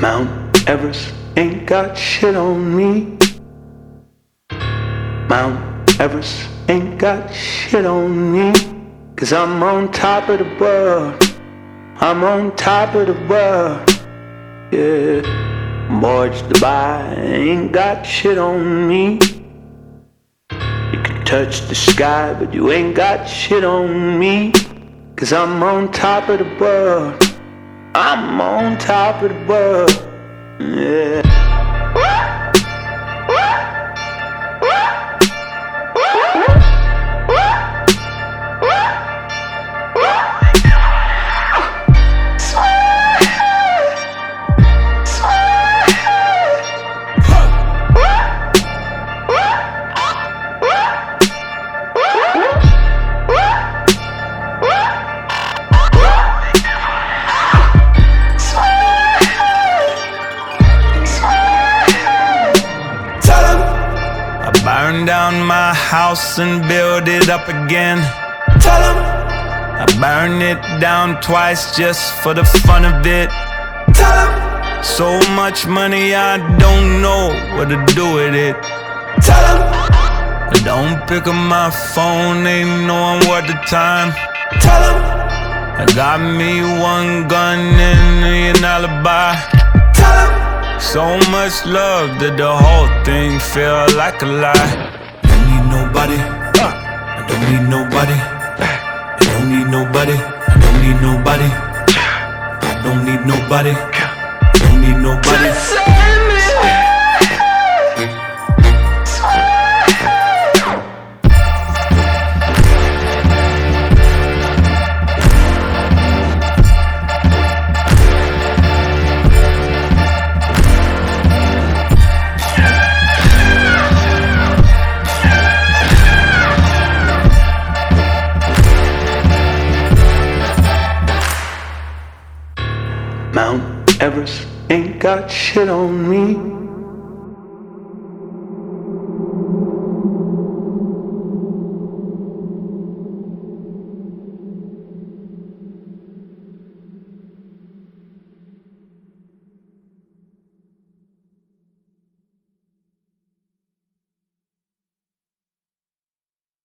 Mount Everest ain't got shit on me. Mount Everest ain't got shit on me. Cause I'm on top of the world. I'm on top of the world. Yeah. Burj Dubai ain't got shit on me. You can touch the sky, but you ain't got shit on me. Cause I'm on top of the world. I'm on top of the world. Yeah. Down my house and build it up again. Tell them I burn it down twice just for the fun of it. Tell them so much money I don't know what to do with it. Tell them I don't pick up my phone, ain't knowing what the time. Tell them I got me one gun and an alibi. So much love that the whole thing feel like a lie. I uh, uh, Don't need nobody. I don't need nobody. Uh, I don't need nobody. I don't need nobody. I don't need nobody. I don't need nobody. Mount Everest ain't got shit on me.